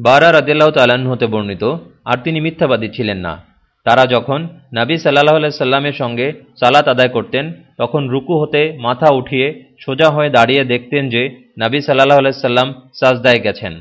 বারা রাদিল্লাহ তালাহ্ন হতে বর্ণিত, আর তিনি মিথ্যাবাদী ছিলেন না। তারা যখন নাবী সাল্লাহ সাল্লামের সঙ্গে সালাত আদায় করতেন, তখন রুকু হতে মাথা উঠিয়ে সোজা হয়ে দাঁড়িয়ে দেখতেন যে নাবী সাল্লাহ সাল্লাম সাজদায় গেছেন।